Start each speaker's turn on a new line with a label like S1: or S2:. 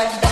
S1: Ela